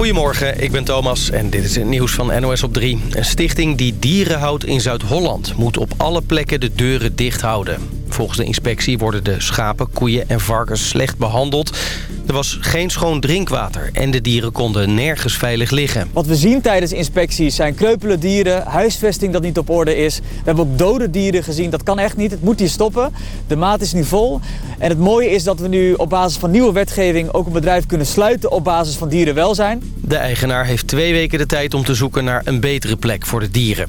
Goedemorgen, ik ben Thomas en dit is het nieuws van NOS op 3. Een stichting die dieren houdt in Zuid-Holland moet op alle plekken de deuren dicht houden. Volgens de inspectie worden de schapen, koeien en varkens slecht behandeld. Er was geen schoon drinkwater en de dieren konden nergens veilig liggen. Wat we zien tijdens inspecties zijn kreupele dieren, huisvesting dat niet op orde is. We hebben ook dode dieren gezien, dat kan echt niet. Het moet hier stoppen. De maat is nu vol. En het mooie is dat we nu op basis van nieuwe wetgeving ook een bedrijf kunnen sluiten op basis van dierenwelzijn. De eigenaar heeft twee weken de tijd om te zoeken naar een betere plek voor de dieren.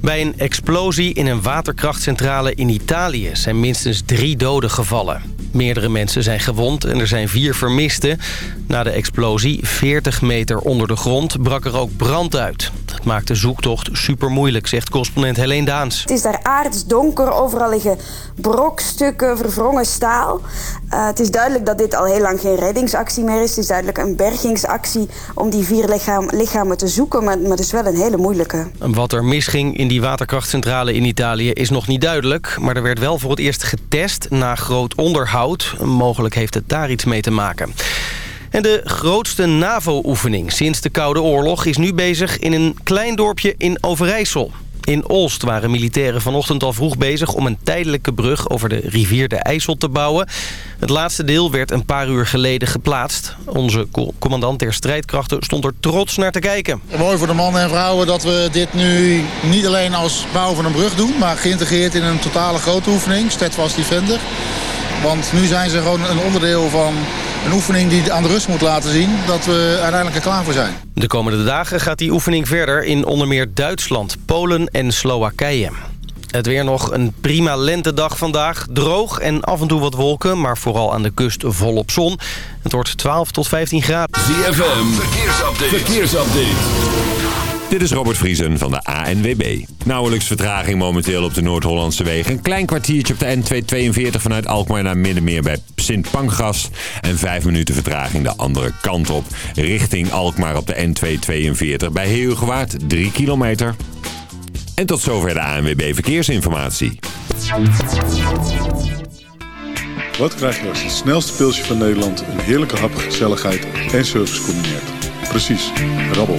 Bij een explosie in een waterkrachtcentrale in Italië zijn minstens drie doden gevallen. Meerdere mensen zijn gewond en er zijn vier vermisten. Na de explosie, 40 meter onder de grond, brak er ook brand uit. Dat maakt de zoektocht super moeilijk, zegt correspondent Helene Daans. Het is daar aardsdonker, overal liggen brokstukken, verwrongen staal. Uh, het is duidelijk dat dit al heel lang geen reddingsactie meer is. Het is duidelijk een bergingsactie om die vier lichaam, lichamen te zoeken, maar, maar het is wel een hele moeilijke. Wat er misging in die waterkrachtcentrale in Italië is nog niet duidelijk. Maar er werd wel voor het eerst getest na groot onderhoud. Mogelijk heeft het daar iets mee te maken. En de grootste NAVO-oefening sinds de Koude Oorlog is nu bezig in een klein dorpje in Overijssel. In Olst waren militairen vanochtend al vroeg bezig om een tijdelijke brug over de rivier de IJssel te bouwen. Het laatste deel werd een paar uur geleden geplaatst. Onze commandant der strijdkrachten stond er trots naar te kijken. Mooi voor de mannen en vrouwen dat we dit nu niet alleen als bouw van een brug doen... maar geïntegreerd in een totale grote oefening, Steadfast Defender. Want nu zijn ze gewoon een onderdeel van een oefening die aan de rust moet laten zien dat we uiteindelijk er klaar voor zijn. De komende dagen gaat die oefening verder in onder meer Duitsland, Polen en Slowakije. Het weer nog een prima lentedag vandaag. Droog en af en toe wat wolken, maar vooral aan de kust volop zon. Het wordt 12 tot 15 graden. ZFM, verkeersupdate. verkeersupdate. Dit is Robert Vriesen van de ANWB. Nauwelijks vertraging momenteel op de Noord-Hollandse wegen. Een klein kwartiertje op de N242 vanuit Alkmaar naar Middenmeer bij Sint Pancras. En vijf minuten vertraging de andere kant op. Richting Alkmaar op de N242 bij Heelgewaard 3 kilometer. En tot zover de ANWB Verkeersinformatie. Wat krijg je als het snelste pilsje van Nederland... een heerlijke hap, gezelligheid en service combineert? Precies, rabbel.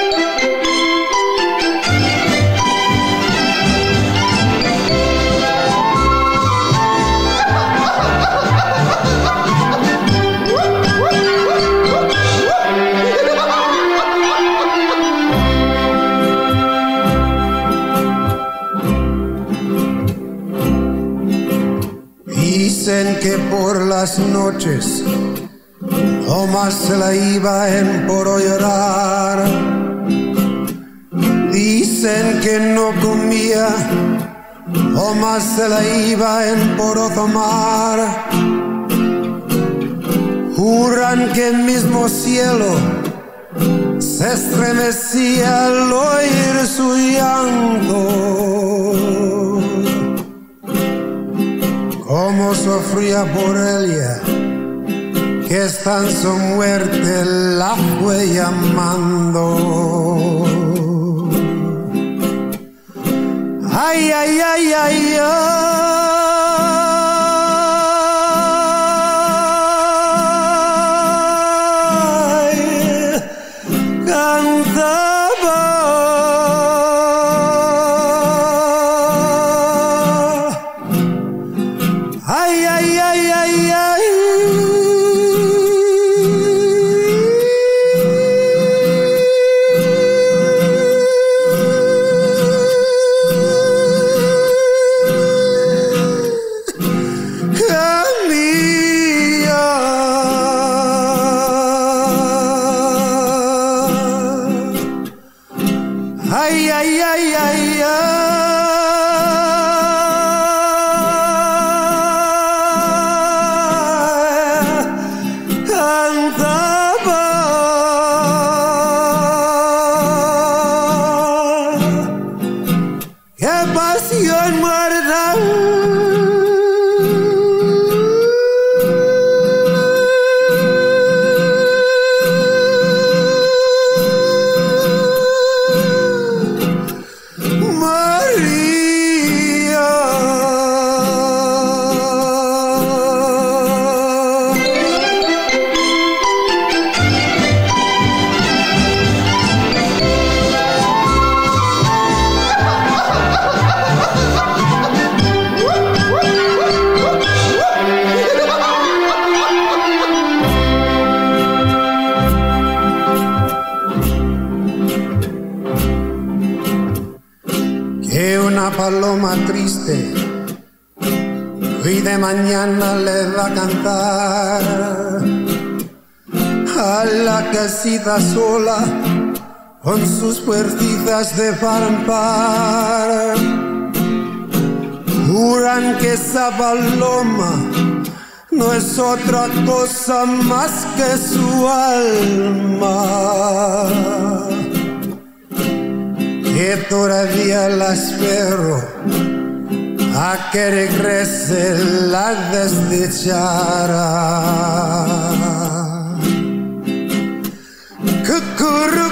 Las noches Tomás se la iba en por llorar. Dicen que no comía, Tomás se la iba en por tomar. Juran que el mismo cielo se estremecía al oír su llanto como sufría por ella, que está en su muerte la fue llamando. Ay, ay, ay, ay, ay. the a la casita sola con sus puertitas de par Juran que esa paloma no es otra cosa más que su alma. Que todavía la espero a que regrese la desdichada. Cucurú,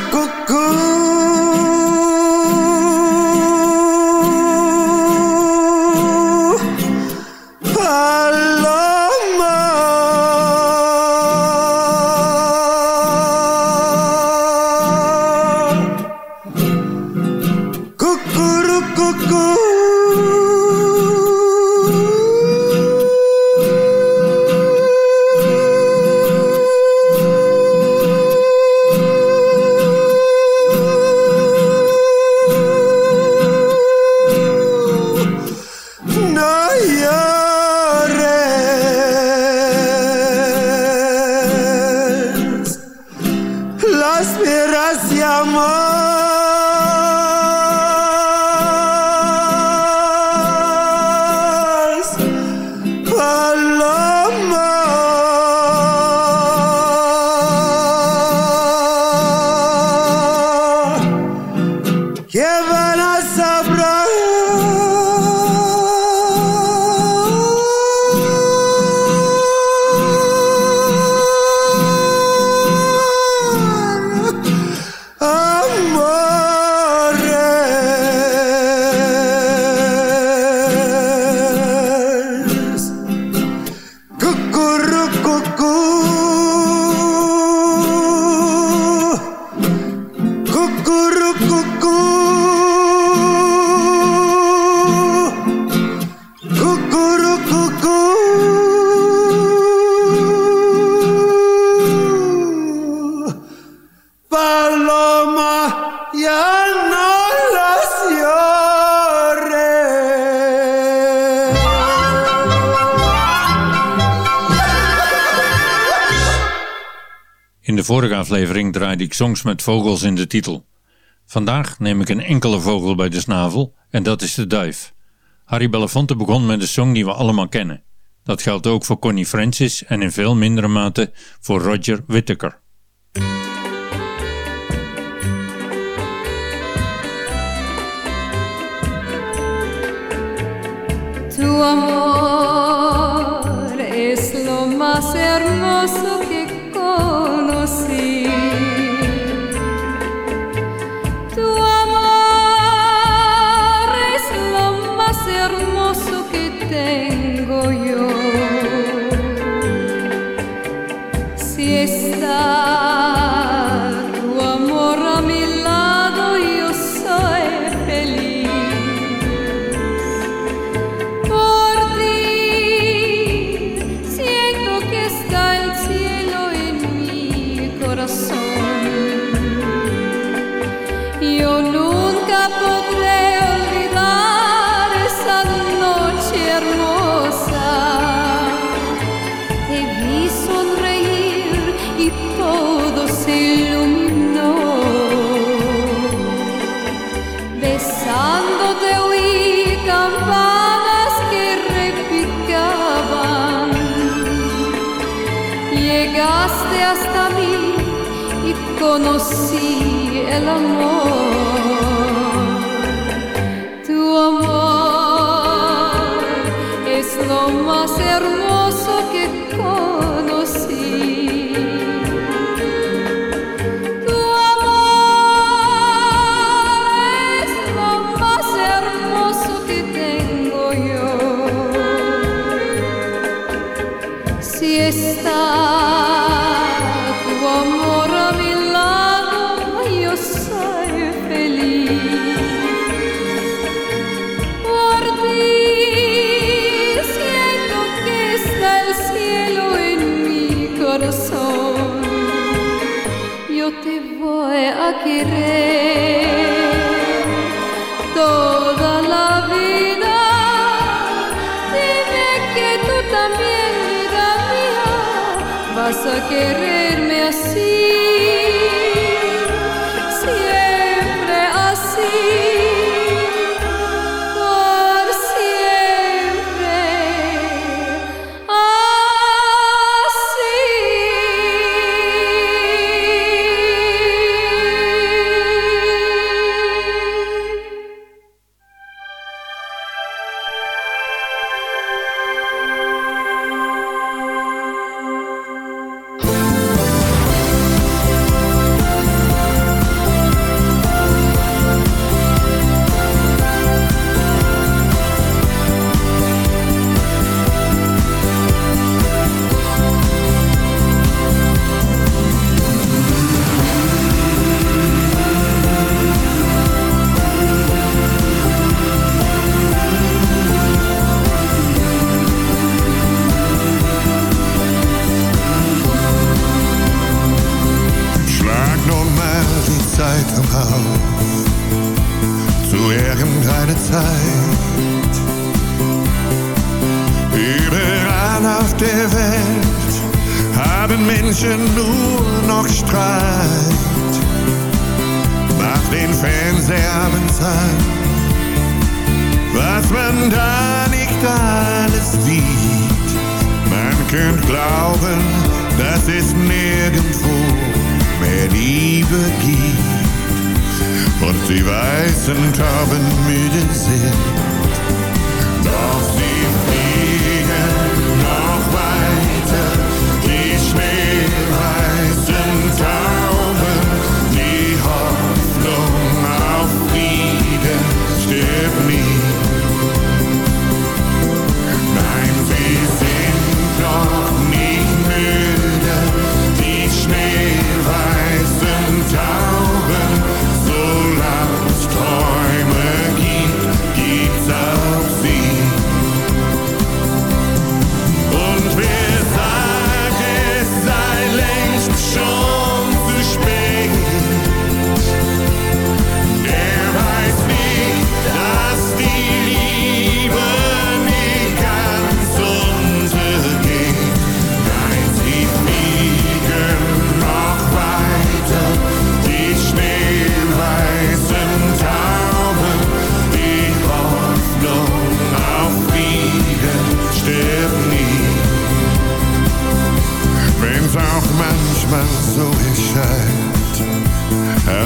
vorige aflevering draaide ik songs met vogels in de titel. Vandaag neem ik een enkele vogel bij de snavel en dat is de duif. Harry Belafonte begon met een song die we allemaal kennen. Dat geldt ook voor Connie Francis en in veel mindere mate voor Roger Whittaker. porque sind haben müde sind.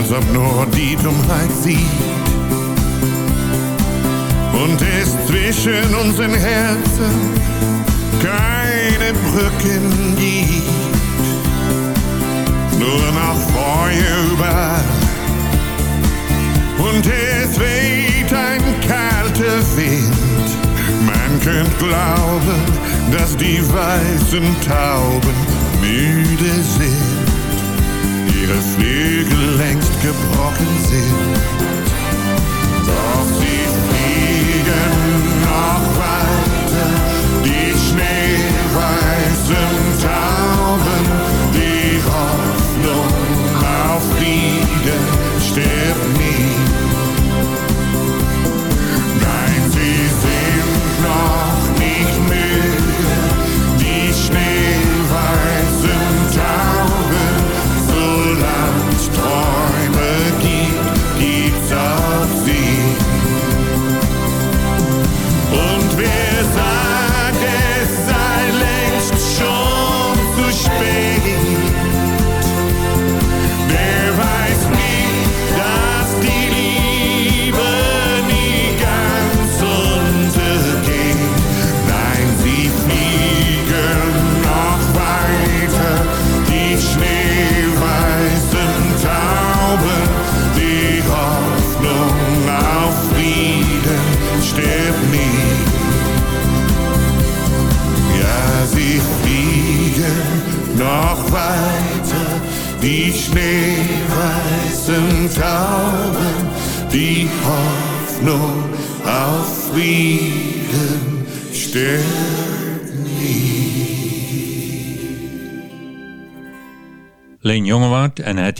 als ob nur die Dummheit sieht. Und es zwischen unseren Herzen keine Brücken gibt. Nur noch Feuer überall. Und es weht ein kalter Wind. Man könnte glauben, dass die weißen Tauben müde sind ihre Flügel längst gebrochen sind.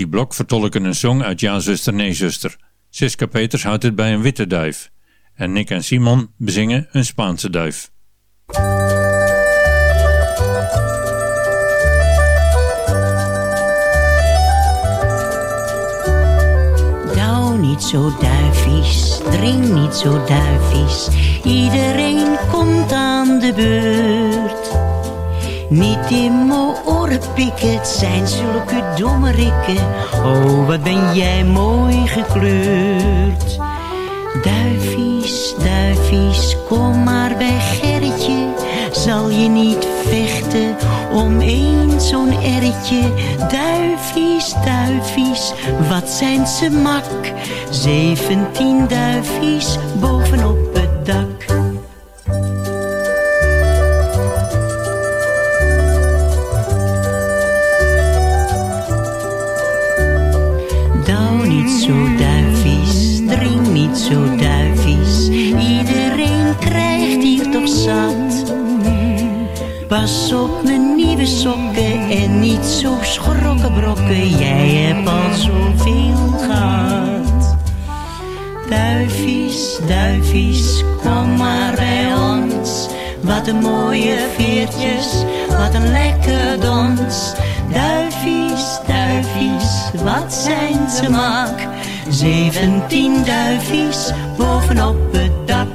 Hetty Blok vertolken een song uit Ja zuster, nee zuster. Siska Peters houdt het bij een witte duif. En Nick en Simon bezingen een Spaanse duif. Douw niet zo duifies, drink niet zo duifies. Iedereen komt aan de beurt. Niet in mijn oren pikken, het zijn zulke domme rikken. Oh, wat ben jij mooi gekleurd. Duifies, duifies, kom maar bij Gerritje. Zal je niet vechten om eens zo'n erretje? Duifies, duifies, wat zijn ze mak? Zeventien duifies bovenop het dak. Zo duifies. Iedereen krijgt hier toch zat. Pas op mijn nieuwe sokken en niet zo schrokken brokken. Jij hebt al zoveel gehad. Duifies, duifies, kom maar bij ons. Wat een mooie veertjes, wat een lekker dans. Duifies, duifies, wat zijn ze mak? Zeventien duifies bovenop het dak.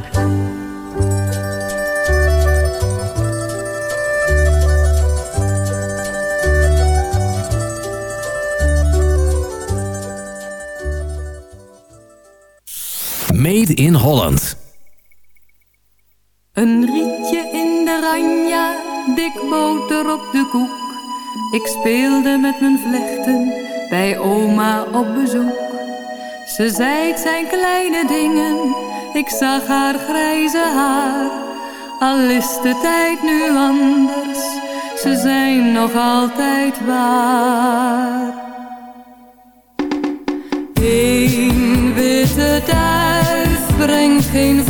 Made in Holland. Een rietje in de ranja, dik boter op de koek. Ik speelde met mijn vlechten bij oma op bezoek. Ze zei het zijn kleine dingen, ik zag haar grijze haar. Al is de tijd nu anders, ze zijn nog altijd waar. Eén witte duif brengt geen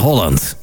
Holland.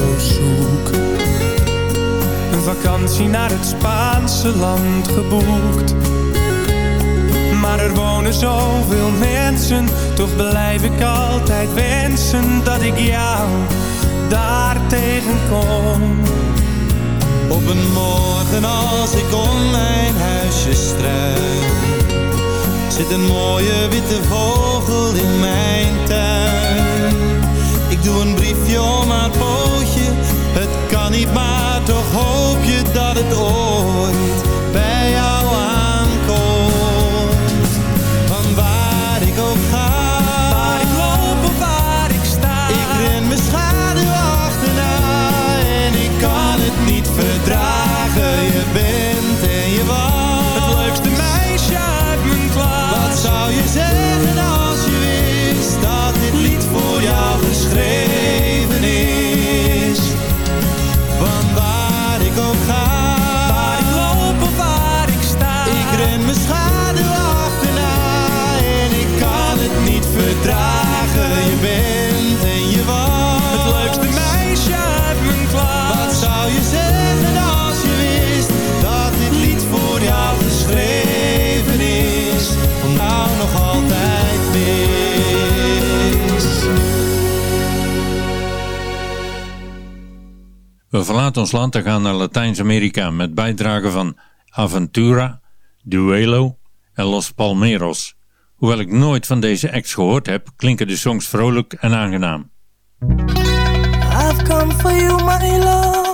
op. Een vakantie naar het Spaanse land geboekt. Maar er wonen zoveel mensen, toch blijf ik altijd wensen dat ik jou daar tegenkom. Op een morgen als ik om mijn huisje struik zit een mooie witte vogel in mijn tuin. Ik doe een briefje om haar niet, maar toch hoop je dat het ooit We verlaten ons land en gaan naar Latijns-Amerika met bijdragen van Aventura, Duelo en Los Palmeros. Hoewel ik nooit van deze acts gehoord heb, klinken de songs vrolijk en aangenaam. I've come for you, my love.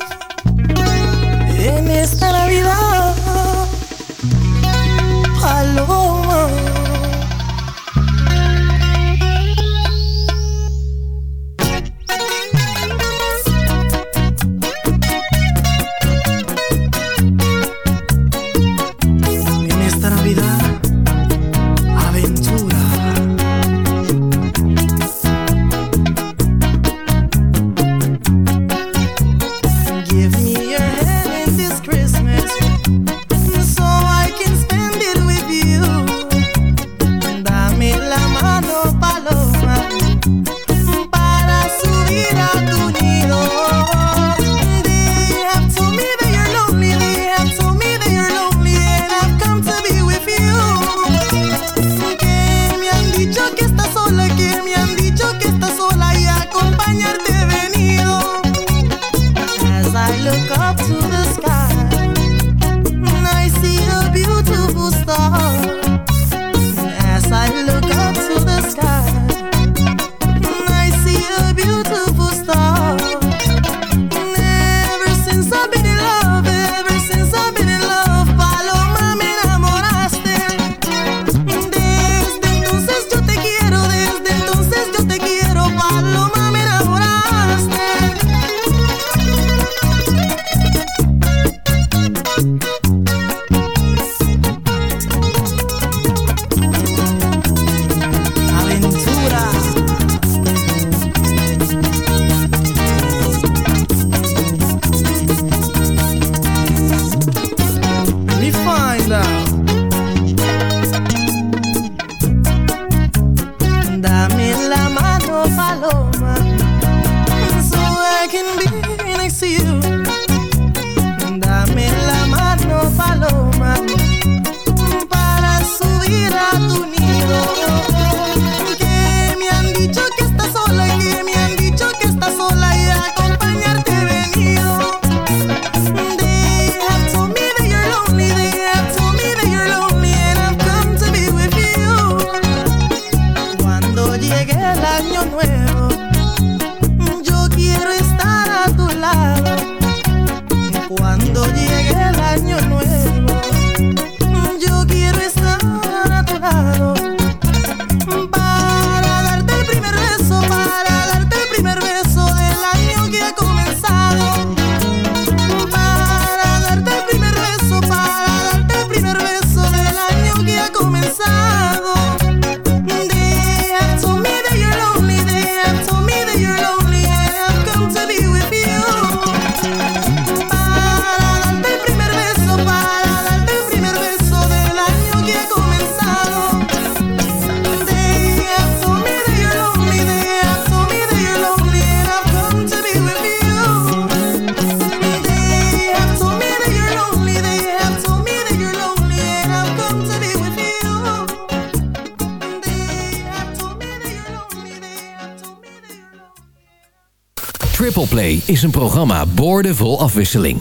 Is een programma boordevol afwisseling.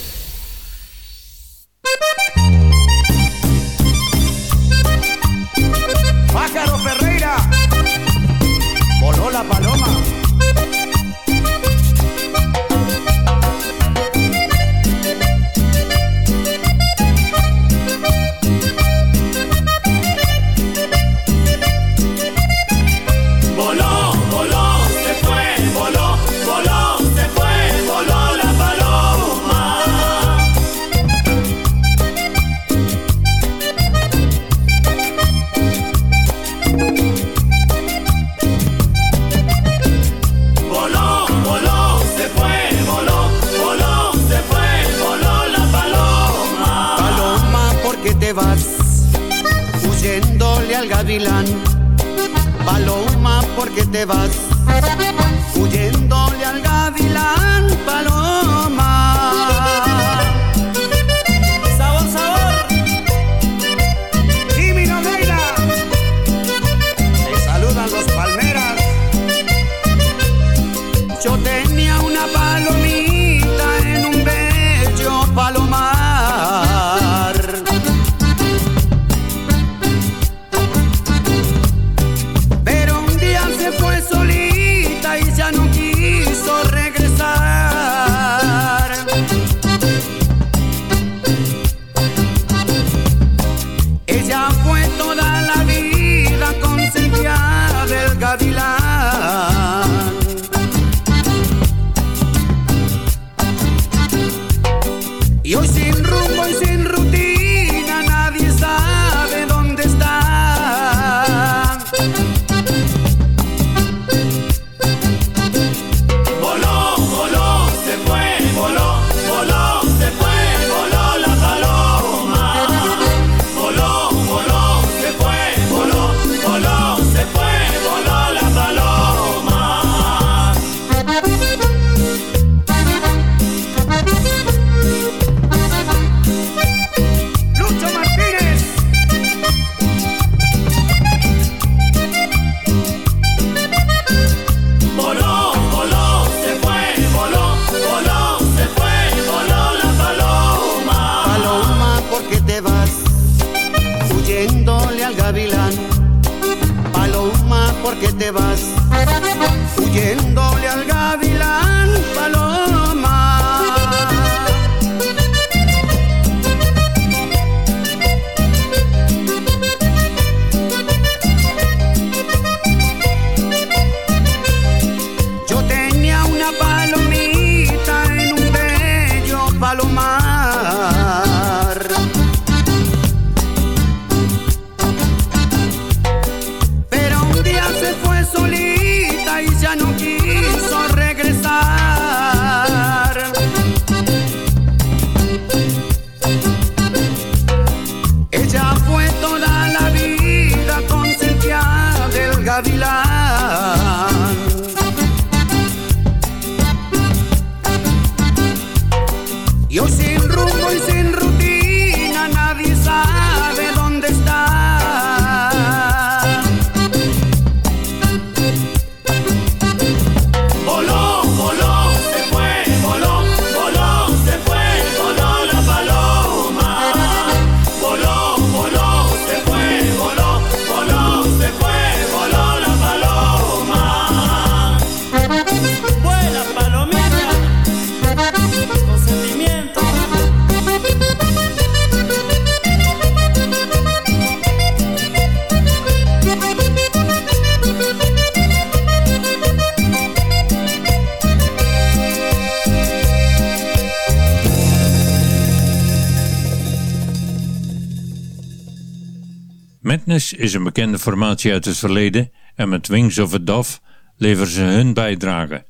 is een bekende formatie uit het verleden en met Wings of a Dove leveren ze hun bijdrage.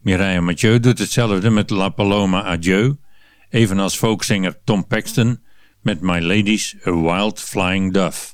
Mireille Mathieu doet hetzelfde met La Paloma Adieu, evenals folkzanger Tom Paxton met My Ladies A Wild Flying Dove.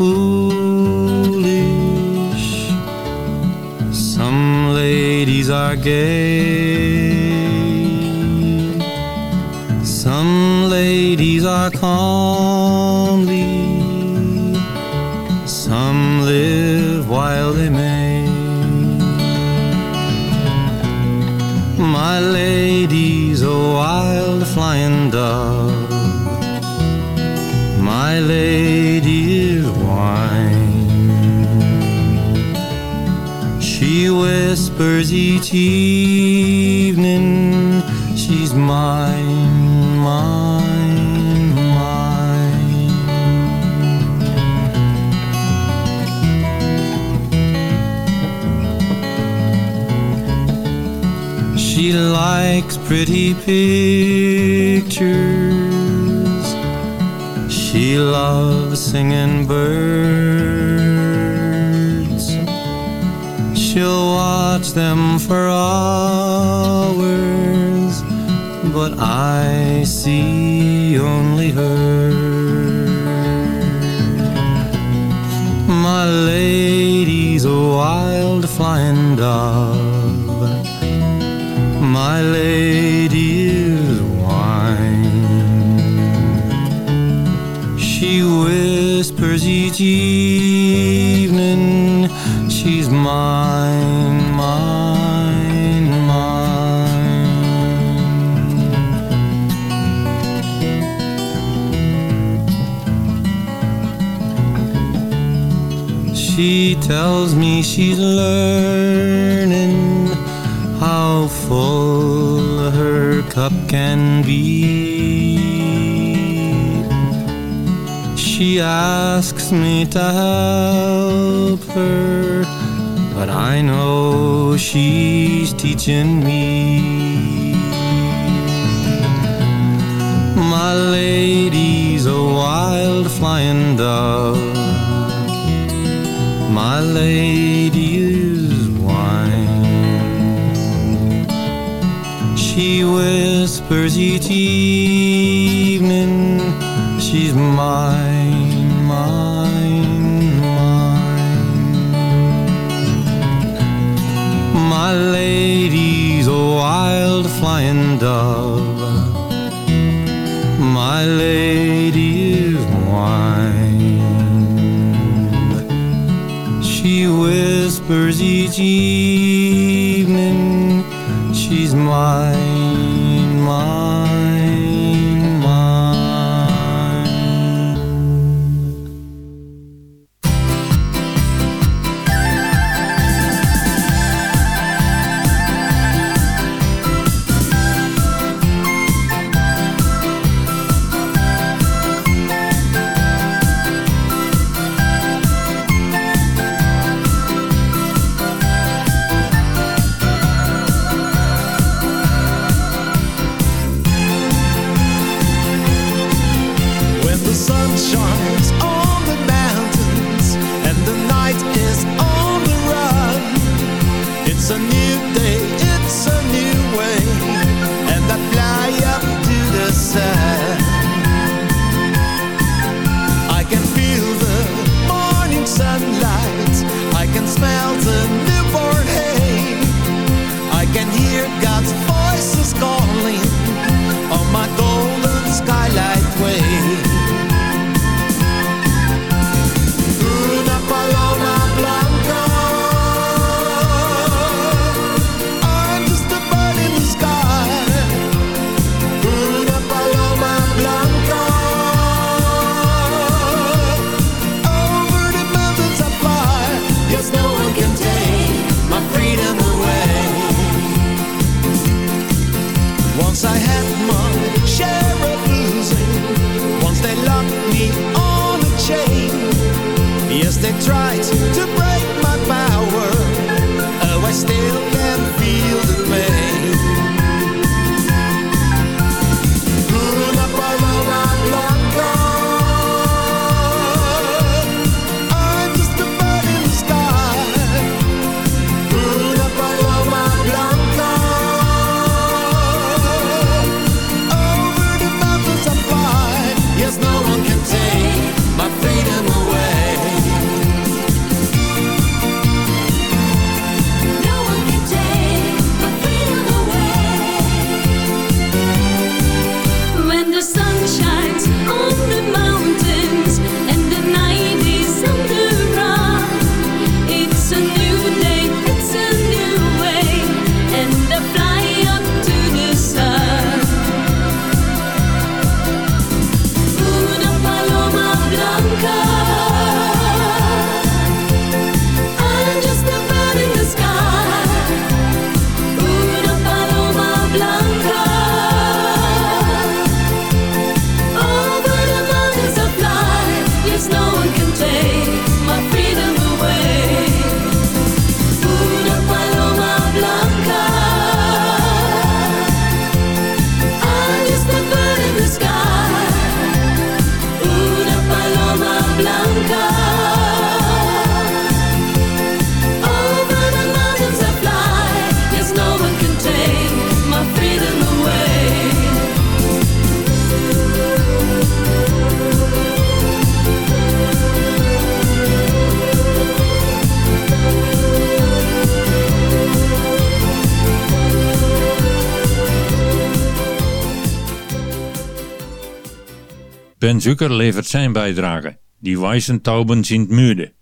Foolish. Some ladies are gay. Some ladies are comely. Some live while they may. My lady's a oh, wild flying dove. My lady whispers each evening, she's mine, mine, mine. She likes pretty pictures. She loves singing birds. She'll watch them for hours, but I see only her. My lady's a wild flying dove. My lady is wine. She whispers each evening, mine, mine, mine. She tells me she's learning how full her cup can be. She asks me to help her, but I know she's teaching me. My lady's a wild flying dove. My lady is wine. She whispers each evening, she's mine, My lady's a wild flying dove. My lady is wine. She whispers each evening, Zucker levert zijn bijdrage, die Weisentauben sind müde.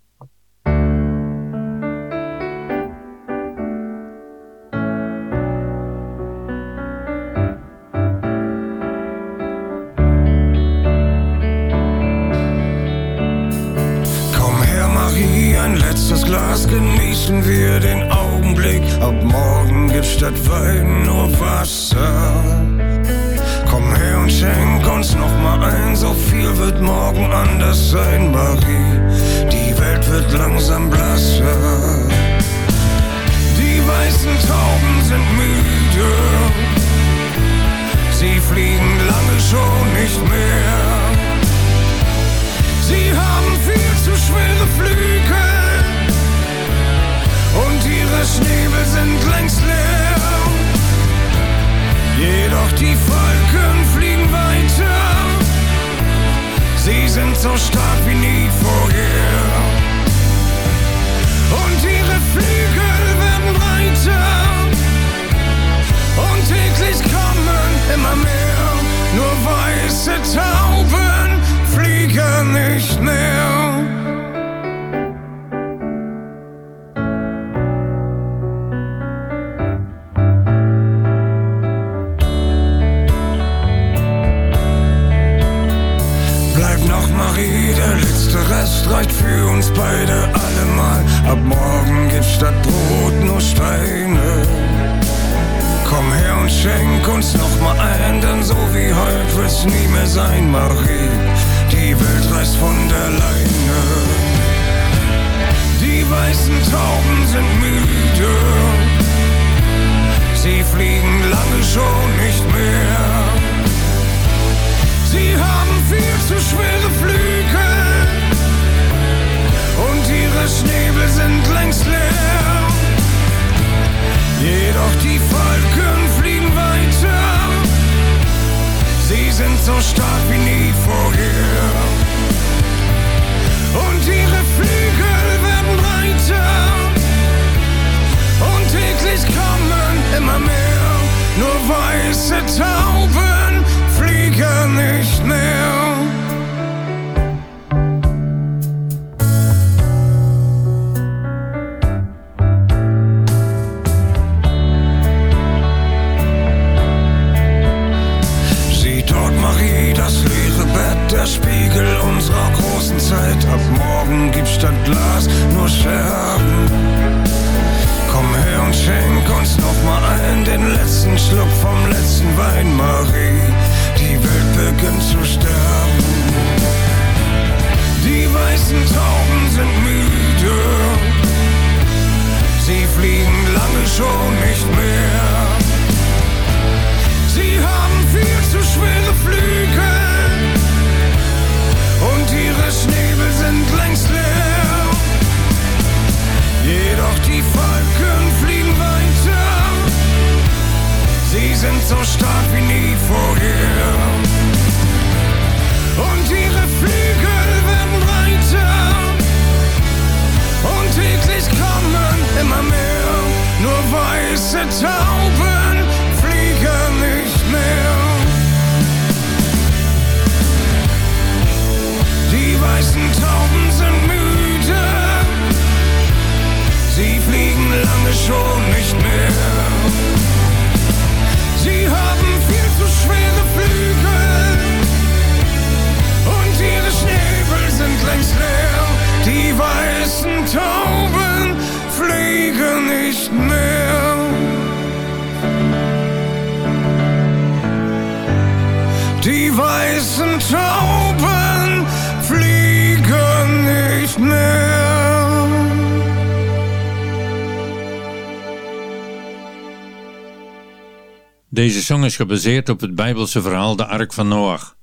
song is gebaseerd op het Bijbelse verhaal de Ark van Noach.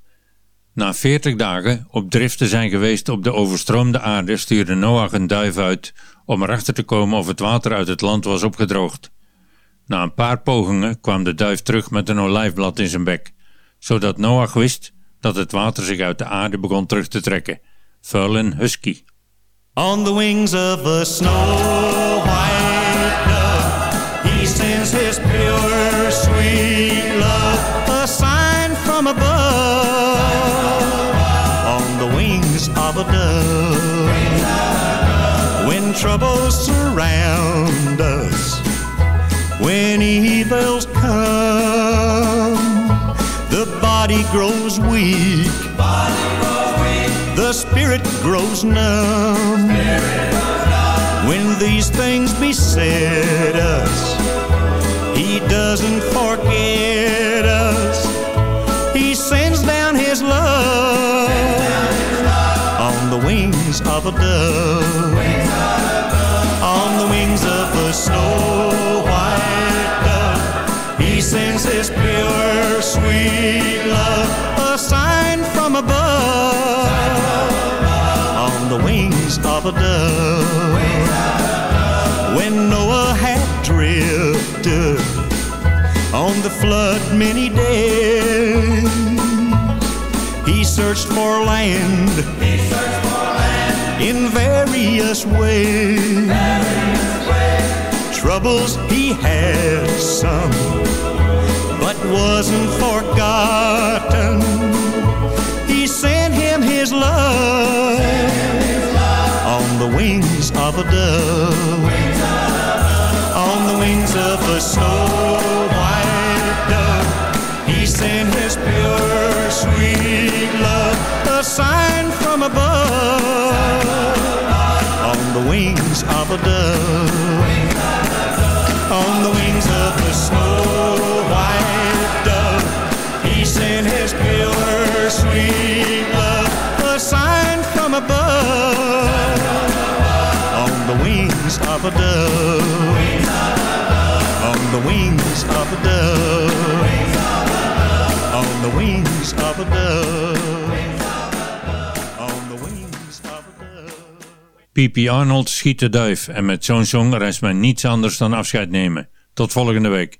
Na 40 dagen op drift te zijn geweest op de overstroomde aarde stuurde Noach een duif uit om erachter te komen of het water uit het land was opgedroogd. Na een paar pogingen kwam de duif terug met een olijfblad in zijn bek, zodat Noach wist dat het water zich uit de aarde begon terug te trekken. Furlin Husky. On the wings of the snow troubles surround us. When evils come, the body grows weak. Body grows weak. The spirit grows numb. Spirit. When these things beset us, he doesn't forget us. He sends down his love, down his love. on the wings of a dove wings of a snow white dove. He sends His pure, sweet love, a sign from above, on the wings of a dove. When Noah had drifted on the flood many days, he searched for land. In various ways. Troubles he had some, but wasn't forgotten. He sent him his love on the wings of a dove. On the wings of a snow white dove. He sent his pure, sweet love, a sign from above. On the wings of a dove. On the wings of a snow white dove. He sent his pure, sweet love, a sign from above. On the wings of a dove. On the wings of a dove. On the wings of a dove. P.P. Arnold schiet de duif en met zo'n song rest mij niets anders dan afscheid nemen. Tot volgende week.